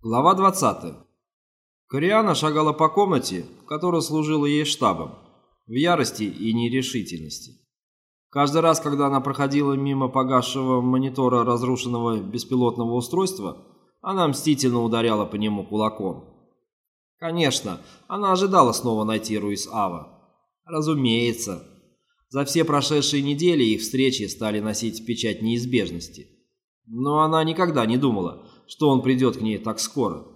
Глава 20. Кориана шагала по комнате, которая служила ей штабом, в ярости и нерешительности. Каждый раз, когда она проходила мимо погасшего монитора разрушенного беспилотного устройства, она мстительно ударяла по нему кулаком. Конечно, она ожидала снова найти Руис Ава. Разумеется. За все прошедшие недели их встречи стали носить печать неизбежности. Но она никогда не думала, что он придет к ней так скоро.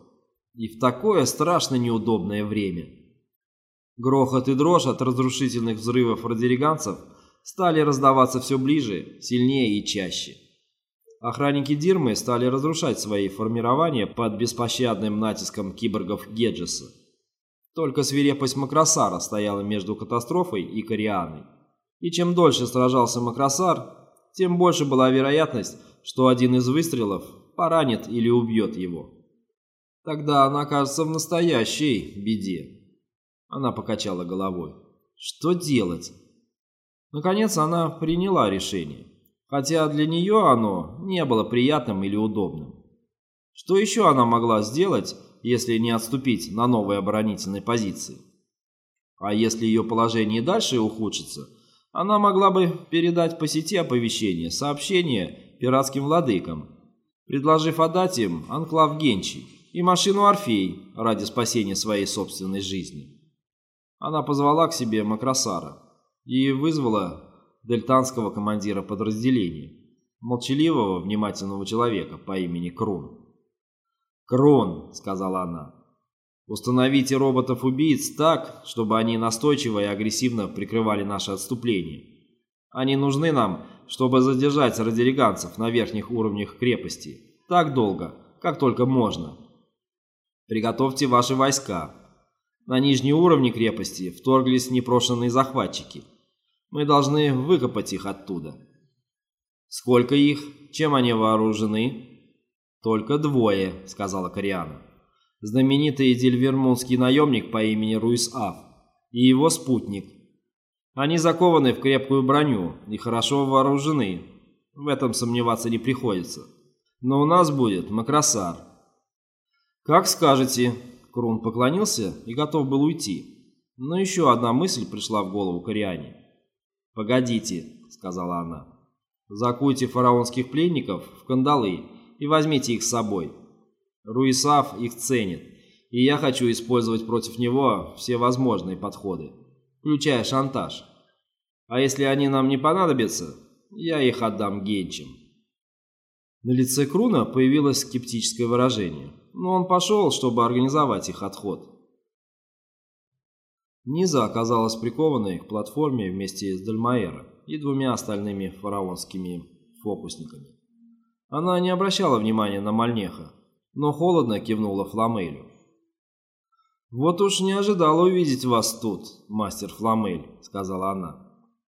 И в такое страшно неудобное время. Грохот и дрожь от разрушительных взрывов радириганцев стали раздаваться все ближе, сильнее и чаще. Охранники Дирмы стали разрушать свои формирования под беспощадным натиском киборгов Геджеса. Только свирепость Макросара стояла между катастрофой и Корианой. И чем дольше сражался Макросар, тем больше была вероятность, что один из выстрелов поранит или убьет его. Тогда она окажется в настоящей беде. Она покачала головой. Что делать? Наконец она приняла решение, хотя для нее оно не было приятным или удобным. Что еще она могла сделать, если не отступить на новые оборонительные позиции? А если ее положение дальше ухудшится, она могла бы передать по сети оповещение, сообщение пиратским владыкам, предложив отдать им анклав Генчи и машину Орфей ради спасения своей собственной жизни. Она позвала к себе Макросара и вызвала дельтанского командира подразделения, молчаливого, внимательного человека по имени Крун. «Крун», — сказала она, — «установите роботов-убийц так, чтобы они настойчиво и агрессивно прикрывали наше отступление. Они нужны нам чтобы задержать радириганцев на верхних уровнях крепости так долго, как только можно. Приготовьте ваши войска. На нижние уровни крепости вторглись непрошенные захватчики. Мы должны выкопать их оттуда. Сколько их? Чем они вооружены? Только двое, сказала Кориана. Знаменитый дельвермунский наемник по имени Руис Аф и его спутник они закованы в крепкую броню и хорошо вооружены. В этом сомневаться не приходится. Но у нас будет Макросар. Как скажете. Крун поклонился и готов был уйти. Но еще одна мысль пришла в голову Кориане. «Погодите», — сказала она. «Закуйте фараонских пленников в кандалы и возьмите их с собой. Руисав их ценит, и я хочу использовать против него все возможные подходы включая шантаж. А если они нам не понадобятся, я их отдам генчам. На лице Круна появилось скептическое выражение, но он пошел, чтобы организовать их отход. Низа оказалась прикованной к платформе вместе с Дальмаэро и двумя остальными фараонскими фокусниками. Она не обращала внимания на Мальнеха, но холодно кивнула Фламелю. «Вот уж не ожидала увидеть вас тут, мастер Фламель», — сказала она.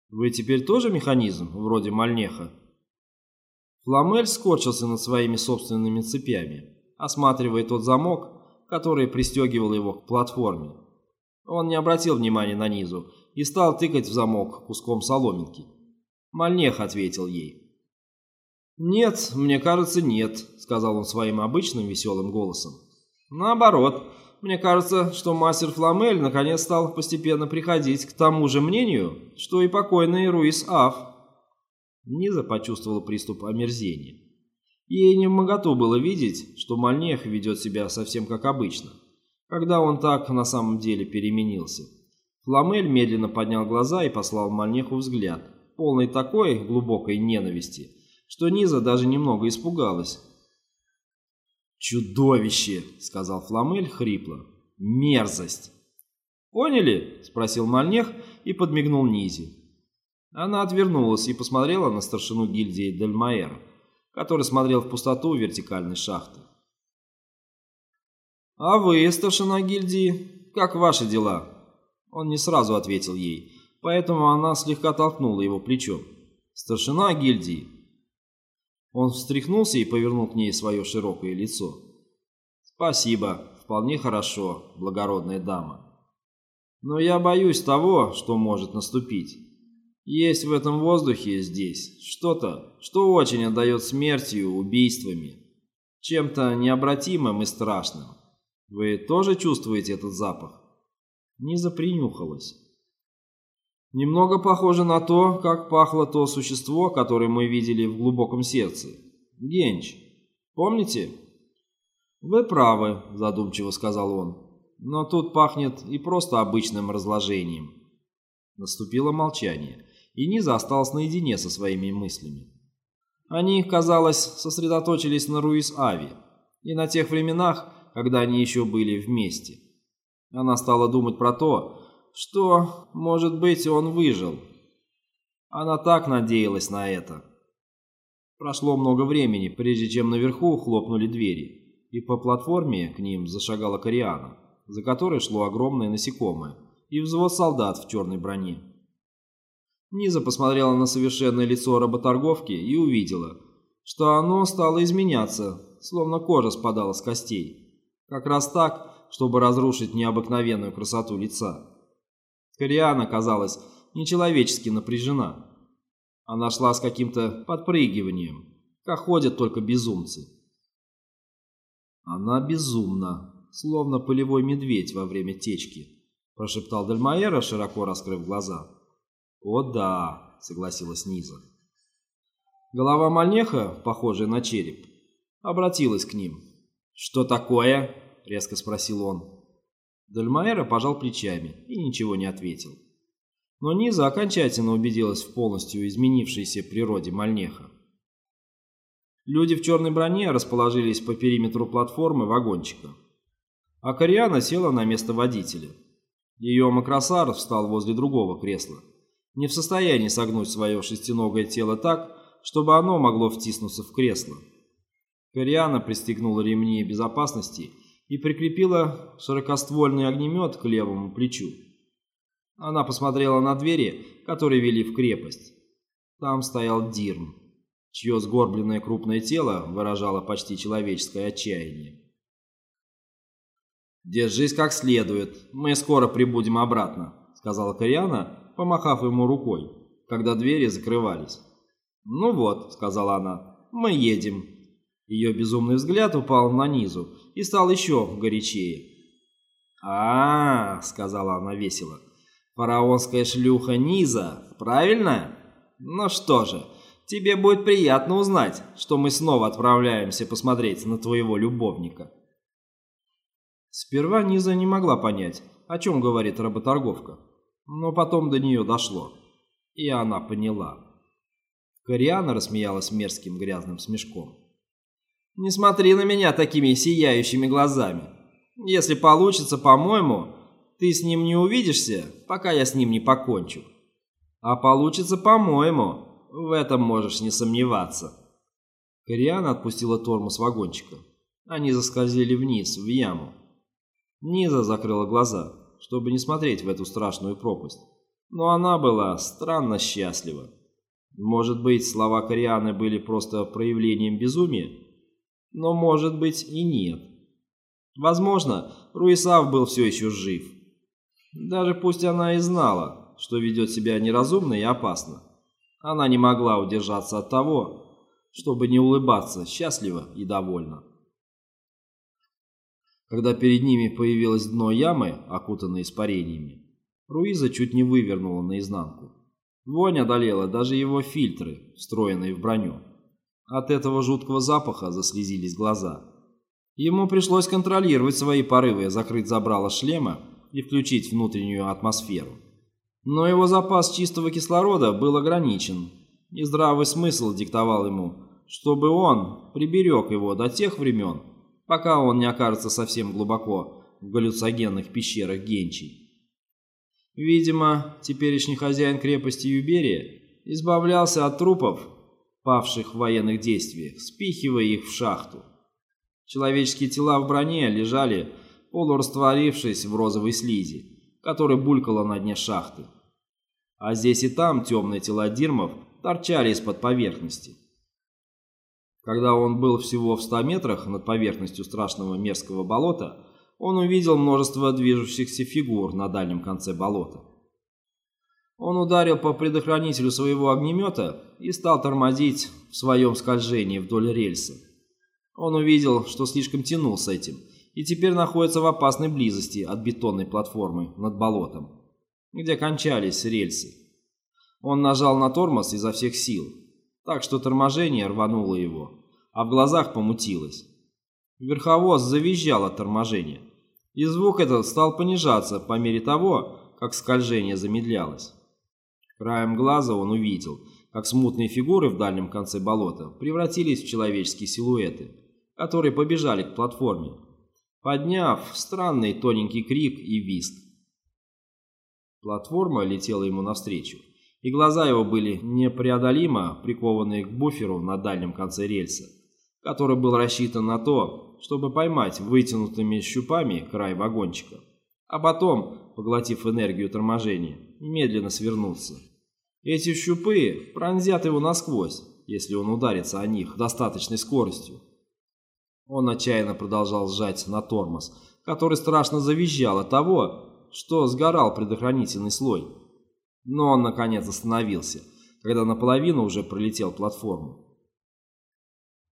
«Вы теперь тоже механизм, вроде Мальнеха?» Фламель скорчился над своими собственными цепями, осматривая тот замок, который пристегивал его к платформе. Он не обратил внимания на низу и стал тыкать в замок куском соломинки. Мальнех ответил ей. «Нет, мне кажется, нет», — сказал он своим обычным веселым голосом. «Наоборот, мне кажется, что мастер Фламель наконец стал постепенно приходить к тому же мнению, что и покойный Руис Аф. Низа почувствовала приступ омерзения. Ей не моготу было видеть, что Мальнех ведет себя совсем как обычно, когда он так на самом деле переменился. Фламель медленно поднял глаза и послал Мальнеху взгляд, полный такой глубокой ненависти, что Низа даже немного испугалась. «Чудовище!» — сказал Фламель хрипло. «Мерзость!» «Поняли?» — спросил Мальнех и подмигнул Низе. Она отвернулась и посмотрела на старшину гильдии Дельмаэра, который смотрел в пустоту вертикальной шахты. «А вы, старшина гильдии, как ваши дела?» Он не сразу ответил ей, поэтому она слегка толкнула его плечом. «Старшина гильдии, он встряхнулся и повернул к ней свое широкое лицо. «Спасибо, вполне хорошо, благородная дама. Но я боюсь того, что может наступить. Есть в этом воздухе здесь что-то, что очень отдает смертью, убийствами. чем-то необратимым и страшным. Вы тоже чувствуете этот запах? Низа принюхалась. Немного похоже на то, как пахло то существо, которое мы видели в глубоком сердце. Генч. Помните? Вы правы, задумчиво сказал он. Но тут пахнет и просто обычным разложением. Наступило молчание, и Низа осталась наедине со своими мыслями. Они, казалось, сосредоточились на Руис-Ави и на тех временах, когда они еще были вместе. Она стала думать про то, что, может быть, он выжил. Она так надеялась на это. Прошло много времени, прежде чем наверху хлопнули двери, и по платформе к ним зашагала Кориана, за которой шло огромное насекомое, и взвод солдат в черной броне. Низа посмотрела на совершенное лицо работорговки и увидела, что оно стало изменяться, словно кожа спадала с костей. Как раз так, чтобы разрушить необыкновенную красоту лица. Кориана, казалось, нечеловечески напряжена. Она шла с каким-то подпрыгиванием, как ходят только безумцы. Она безумна, словно полевой медведь во время течки, прошептал Дальмаэра, широко раскрыв глаза. «О да», — согласилась Низа. Голова Мальнеха, похожая на череп, обратилась к ним. «Что такое?» — резко спросил он. Дальмаэра пожал плечами и ничего не ответил. Но Низа окончательно убедилась в полностью изменившейся природе Мальнеха. Люди в черной броне расположились по периметру платформы вагончика. А Кориана села на место водителя. Ее макросар встал возле другого кресла не в состоянии согнуть свое шестиногое тело так, чтобы оно могло втиснуться в кресло. Кориана пристегнула ремни безопасности и прикрепила широкоствольный огнемет к левому плечу. Она посмотрела на двери, которые вели в крепость. Там стоял Дирм, чье сгорбленное крупное тело выражало почти человеческое отчаяние. «Держись как следует, мы скоро прибудем обратно», — сказала Кориана, помахав ему рукой, когда двери закрывались. «Ну вот», — сказала она, — «мы едем». Ее безумный взгляд упал на низу и стал еще горячее. а, -а, -а сказала она весело, — «фараонская шлюха Низа, правильно? Ну что же, тебе будет приятно узнать, что мы снова отправляемся посмотреть на твоего любовника». Сперва Низа не могла понять, о чем говорит работорговка. Но потом до нее дошло, и она поняла. Кориана рассмеялась мерзким грязным смешком. «Не смотри на меня такими сияющими глазами. Если получится, по-моему, ты с ним не увидишься, пока я с ним не покончу. А получится, по-моему, в этом можешь не сомневаться». Кориана отпустила тормоз вагончика. Они заскользили вниз, в яму. Низа закрыла глаза чтобы не смотреть в эту страшную пропасть. Но она была странно счастлива. Может быть, слова Корианы были просто проявлением безумия? Но может быть и нет. Возможно, Руисав был все еще жив. Даже пусть она и знала, что ведет себя неразумно и опасно, она не могла удержаться от того, чтобы не улыбаться счастливо и довольно. Когда перед ними появилось дно ямы, окутанное испарениями, Руиза чуть не вывернула наизнанку. Вонь одолела даже его фильтры, встроенные в броню. От этого жуткого запаха заслезились глаза. Ему пришлось контролировать свои порывы, закрыть забрало шлема и включить внутреннюю атмосферу. Но его запас чистого кислорода был ограничен, и здравый смысл диктовал ему, чтобы он приберег его до тех времен, пока он не окажется совсем глубоко в галлюцогенных пещерах Генчий. Видимо, теперешний хозяин крепости Юберия избавлялся от трупов, павших в военных действиях, спихивая их в шахту. Человеческие тела в броне лежали, полурастворившись в розовой слизи, которая булькала на дне шахты. А здесь и там темные тела дирмов торчали из-под поверхности. Когда он был всего в 100 метрах над поверхностью страшного мерзкого болота, он увидел множество движущихся фигур на дальнем конце болота. Он ударил по предохранителю своего огнемета и стал тормозить в своем скольжении вдоль рельса. Он увидел, что слишком тянул с этим, и теперь находится в опасной близости от бетонной платформы над болотом, где кончались рельсы. Он нажал на тормоз изо всех сил, так что торможение рвануло его, а в глазах помутилось. Верховоз завизжал от торможения, и звук этот стал понижаться по мере того, как скольжение замедлялось. Краем глаза он увидел, как смутные фигуры в дальнем конце болота превратились в человеческие силуэты, которые побежали к платформе, подняв странный тоненький крик и визг. Платформа летела ему навстречу, и глаза его были непреодолимо прикованы к буферу на дальнем конце рельса, который был рассчитан на то, чтобы поймать вытянутыми щупами край вагончика, а потом, поглотив энергию торможения, медленно свернуться. Эти щупы пронзят его насквозь, если он ударится о них достаточной скоростью. Он отчаянно продолжал сжать на тормоз, который страшно завизжал от того, что сгорал предохранительный слой. Но он, наконец, остановился, когда наполовину уже пролетел платформу.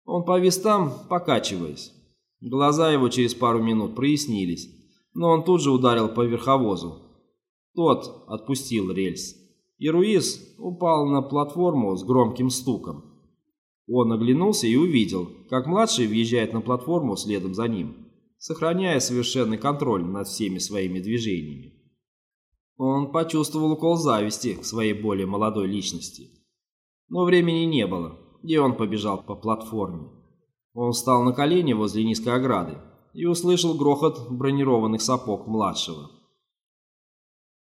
Он повис там, покачиваясь. Глаза его через пару минут прояснились, но он тут же ударил по верховозу. Тот отпустил рельс, и Руис упал на платформу с громким стуком. Он оглянулся и увидел, как младший въезжает на платформу следом за ним, сохраняя совершенный контроль над всеми своими движениями. Он почувствовал укол зависти к своей более молодой личности. Но времени не было, и он побежал по платформе. Он встал на колени возле низкой ограды и услышал грохот бронированных сапог младшего.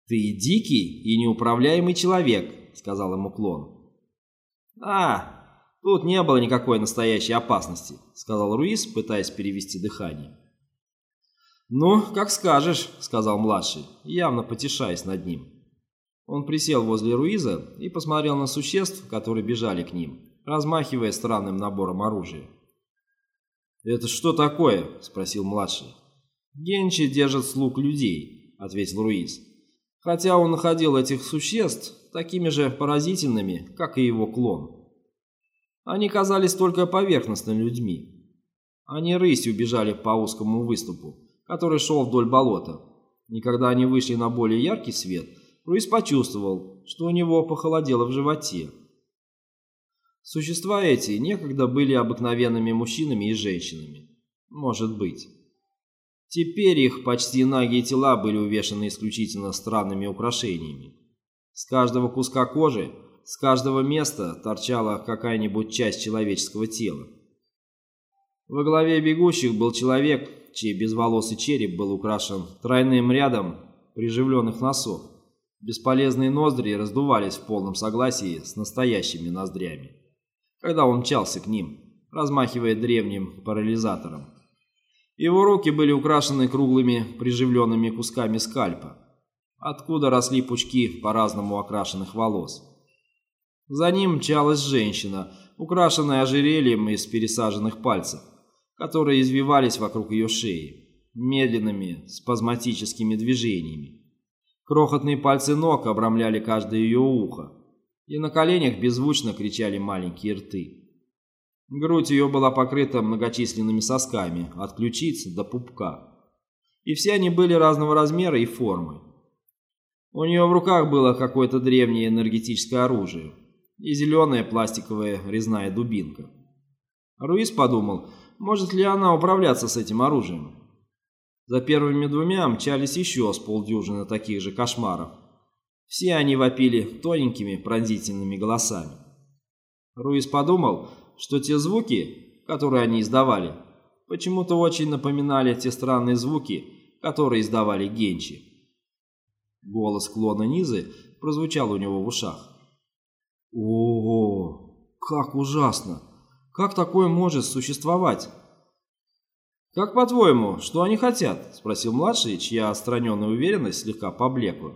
«Ты дикий и неуправляемый человек», — сказал ему клон. «А, тут не было никакой настоящей опасности», — сказал Руис, пытаясь перевести дыхание. «Ну, как скажешь», — сказал младший, явно потешаясь над ним. Он присел возле Руиза и посмотрел на существ, которые бежали к ним, размахивая странным набором оружия. «Это что такое?» – спросил младший. «Генчи держит слуг людей», – ответил Руиз. Хотя он находил этих существ такими же поразительными, как и его клон. Они казались только поверхностными людьми. Они рысью бежали по узкому выступу, который шел вдоль болота. И когда они вышли на более яркий свет, Руиз почувствовал, что у него похолодело в животе. Существа эти некогда были обыкновенными мужчинами и женщинами. Может быть. Теперь их почти нагие тела были увешаны исключительно странными украшениями. С каждого куска кожи, с каждого места торчала какая-нибудь часть человеческого тела. Во главе бегущих был человек, чей безволосый череп был украшен тройным рядом приживленных носов. Бесполезные ноздри раздувались в полном согласии с настоящими ноздрями когда он мчался к ним, размахивая древним парализатором. Его руки были украшены круглыми приживленными кусками скальпа, откуда росли пучки по-разному окрашенных волос. За ним мчалась женщина, украшенная ожерельем из пересаженных пальцев, которые извивались вокруг ее шеи, медленными спазматическими движениями. Крохотные пальцы ног обрамляли каждое ее ухо, и на коленях беззвучно кричали маленькие рты. Грудь ее была покрыта многочисленными сосками, от ключиц до пупка. И все они были разного размера и формы. У нее в руках было какое-то древнее энергетическое оружие и зеленая пластиковая резная дубинка. Руис подумал, может ли она управляться с этим оружием. За первыми двумя мчались еще с полдюжины таких же кошмаров – все они вопили тоненькими пронзительными голосами. Руис подумал, что те звуки, которые они издавали, почему-то очень напоминали те странные звуки, которые издавали Генчи. Голос клона Низы прозвучал у него в ушах. «Ого, как ужасно! Как такое может существовать?» «Как по-твоему, что они хотят?» – спросил младший, чья отстраненная уверенность слегка поблекла.